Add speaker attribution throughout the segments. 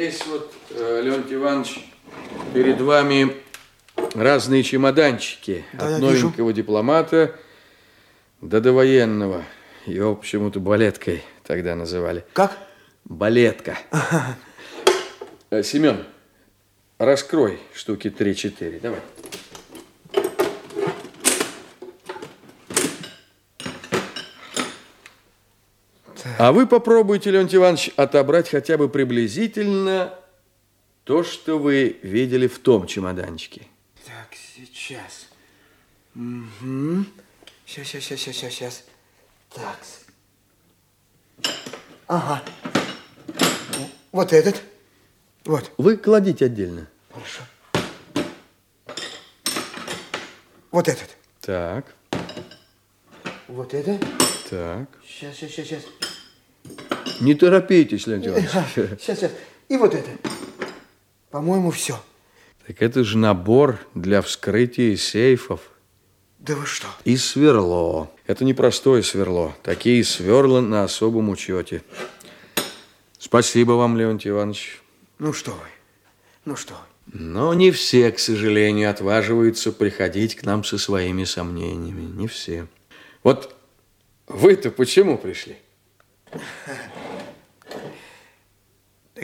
Speaker 1: здесь вот, э, Леонтий Иванович, перед вами разные чемоданчики.
Speaker 2: Да,
Speaker 1: От
Speaker 2: я вижу.
Speaker 1: новенького дипломата до довоенного. Его почему-то балеткой тогда называли.
Speaker 2: Как?
Speaker 1: Балетка. Э, Семен, раскрой штуки 3-4. Давай. А вы попробуйте, Леонтий Иванович, отобрать хотя бы приблизительно то, что вы видели в том чемоданчике.
Speaker 2: Так, сейчас. Угу. Сейчас, сейчас, сейчас, сейчас, сейчас. Так. Ага. Вот этот. Вот.
Speaker 1: Вы кладите отдельно.
Speaker 2: Хорошо. Вот этот.
Speaker 1: Так,
Speaker 2: Вот это.
Speaker 1: так.
Speaker 2: Сейчас, сейчас, сейчас, сейчас.
Speaker 1: Не торопитесь, Леонтий Иванович.
Speaker 2: Сейчас, сейчас. И вот это. По-моему, все.
Speaker 1: Так это же набор для вскрытия сейфов.
Speaker 2: Да вы что?
Speaker 1: И сверло. Это не простое сверло. Такие сверла на особом учете. Спасибо вам, Леонтий Иванович.
Speaker 2: Ну что вы? Ну что вы?
Speaker 1: Но не все, к сожалению, отваживаются приходить к нам со своими сомнениями. Не все. Вот вы-то почему пришли?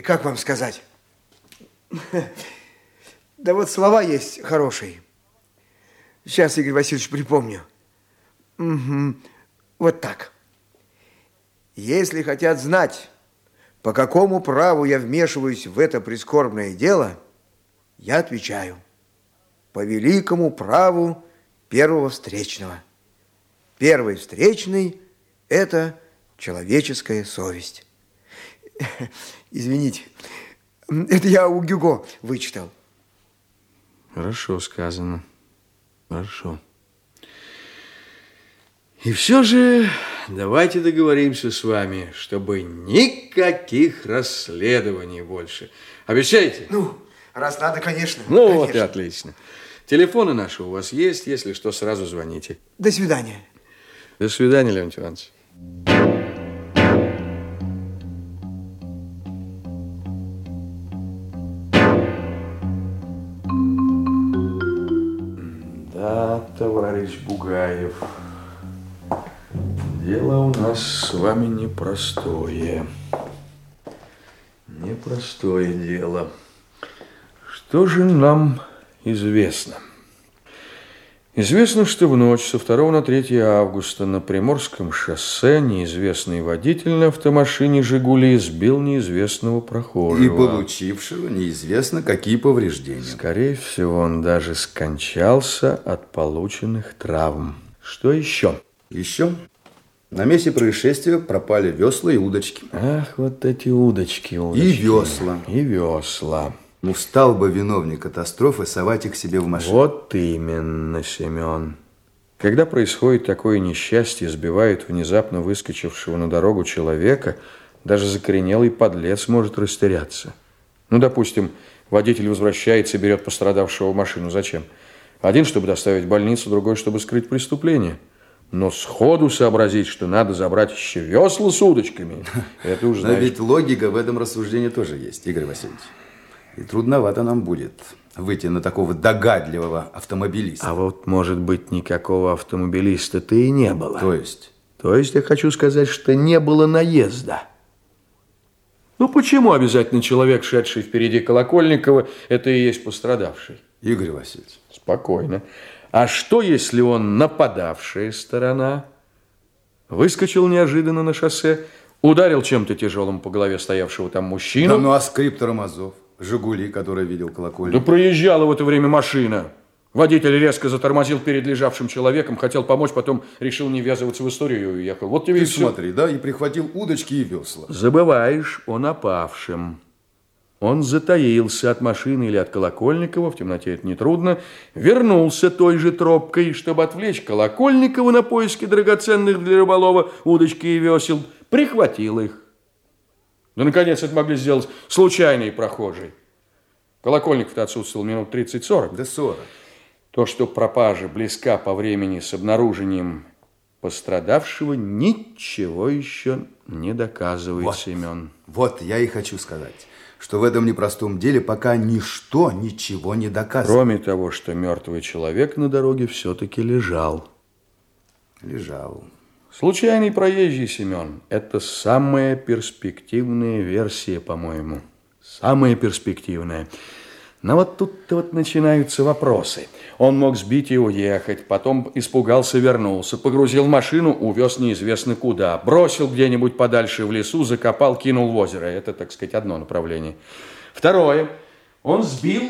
Speaker 2: Как вам сказать? Да вот слова есть хорошие. Сейчас, Игорь Васильевич, припомню. Мгм. Вот так. Если хотят знать, по какому праву я вмешиваюсь в это прискорбное дело, я отвечаю. По великому праву первого встречного. Первый встречный – это человеческая совесть. Извините, это я у Гюго вычитал.
Speaker 1: Хорошо сказано. Хорошо. И все же давайте договоримся с вами, чтобы никаких расследований больше. Обещаете?
Speaker 2: Ну, раз надо, конечно.
Speaker 1: Ну вот и
Speaker 2: конечно.
Speaker 1: отлично. Телефоны наши у вас есть, если что, сразу звоните.
Speaker 2: До свидания.
Speaker 1: До свидания, Леонтий Иванович. Товарищ Бугаев, дело у нас с вами непростое. Непростое дело. Что же нам известно? Известно, что в ночь со 2 на 3 августа на Приморском шоссе неизвестный водитель на автомашине «Жигули» сбил неизвестного прохожего.
Speaker 3: И получившего неизвестно какие повреждения.
Speaker 1: Скорее всего, он даже скончался от полученных травм. Что еще?
Speaker 3: Еще на месте происшествия пропали весла и удочки.
Speaker 1: Ах, вот эти удочки, удочки.
Speaker 3: И весла.
Speaker 1: И весла.
Speaker 3: Ну, стал бы виновник катастрофы совать их себе в машину.
Speaker 1: Вот именно, Семен. Когда происходит такое несчастье, сбивает внезапно выскочившего на дорогу человека, даже закоренелый подлец может растеряться. Ну, допустим, водитель возвращается и берет пострадавшего в машину. Зачем? Один, чтобы доставить в больницу, другой, чтобы скрыть преступление. Но сходу сообразить, что надо забрать еще весла с удочками, это уже,
Speaker 3: Но
Speaker 1: знаешь,
Speaker 3: ведь логика в этом рассуждении тоже есть, Игорь Васильевич. И трудновато нам будет выйти на такого догадливого автомобилиста.
Speaker 1: А вот, может быть, никакого автомобилиста-то и не было.
Speaker 3: То есть?
Speaker 1: То есть я хочу сказать, что не было наезда. Ну почему обязательно человек, шедший впереди Колокольникова, это и есть пострадавший?
Speaker 3: Игорь Васильевич,
Speaker 1: Спокойно. А что, если он нападавшая сторона, выскочил неожиданно на шоссе, ударил чем-то тяжелым по голове стоявшего там мужчину?
Speaker 3: да ну а скрип тормозов, Жигули, который видел колокольник.
Speaker 1: Да проезжала в это время машина. Водитель резко затормозил перед лежавшим человеком, хотел помочь, потом решил не ввязываться в историю и уехал. Вот тебе и
Speaker 3: Ты
Speaker 1: все.
Speaker 3: смотри, да, и прихватил удочки и весла.
Speaker 1: Забываешь о напавшем. Он затаился от машины или от Колокольникова, в темноте это нетрудно, вернулся той же тропкой, чтобы отвлечь Колокольникова на поиски драгоценных для рыболова удочки и весел, прихватил их. Да, наконец, это могли сделать случайные прохожие. Колокольников-то отсутствовал минут 30-40.
Speaker 3: Да ссора.
Speaker 1: То, что пропажа близка по времени с обнаружением пострадавшего, ничего еще не доказывает,
Speaker 3: Вот.
Speaker 1: Семен.
Speaker 3: Вот я и хочу сказать, что в этом непростом деле пока ничто ничего не доказывает.
Speaker 1: Кроме того, что мертвый человек на дороге все-таки лежал.
Speaker 3: Лежал.
Speaker 1: Случайный проезжий, Семен, это самая перспективная версия, по-моему. Самая перспективная. Но вот тут-то вот начинаются вопросы. Он мог сбить и уехать, потом испугался, вернулся, погрузил машину, увез неизвестно куда, бросил где-нибудь подальше в лесу, закопал, кинул в озеро. Это, так сказать, одно направление. Второе. Он сбил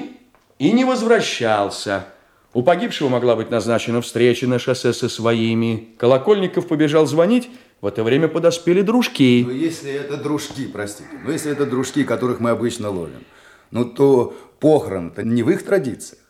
Speaker 1: и не возвращался. У погибшего могла быть назначена встреча на шоссе со своими. Колокольников побежал звонить, в это время подоспели дружки.
Speaker 3: Ну, если это дружки, простите, ну, если это дружки, которых мы обычно ловим, ну, то похорон-то не в их традициях.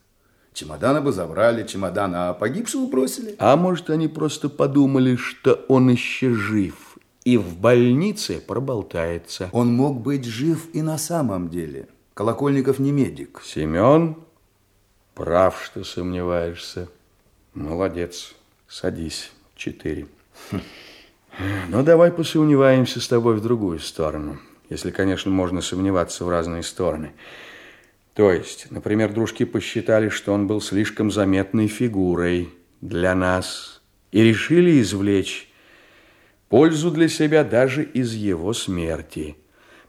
Speaker 3: Чемоданы бы забрали, чемодан, а погибшего бросили.
Speaker 1: А может, они просто подумали, что он еще жив и в больнице проболтается.
Speaker 3: Он мог быть жив и на самом деле. Колокольников не медик.
Speaker 1: Семен, прав, что сомневаешься. Молодец. Садись. Четыре. Ну, давай посомневаемся с тобой в другую сторону. Если, конечно, можно сомневаться в разные стороны. То есть, например, дружки посчитали, что он был слишком заметной фигурой для нас и решили извлечь пользу для себя даже из его смерти.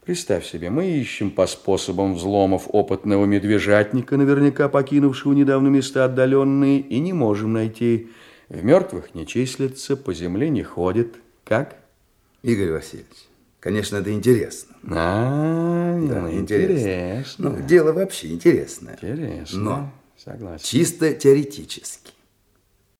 Speaker 1: Представь себе, мы ищем по способам взломов опытного медвежатника, наверняка покинувшего недавно места отдаленные, и не можем найти. В мертвых не числятся, по земле не ходят. Как?
Speaker 3: Игорь Васильевич, конечно, это интересно.
Speaker 1: А,
Speaker 3: Да,
Speaker 1: ну,
Speaker 3: интересно.
Speaker 1: интересно.
Speaker 3: Ну, дело вообще интересное.
Speaker 1: Интересно.
Speaker 3: Но
Speaker 1: Согласен.
Speaker 3: чисто теоретически.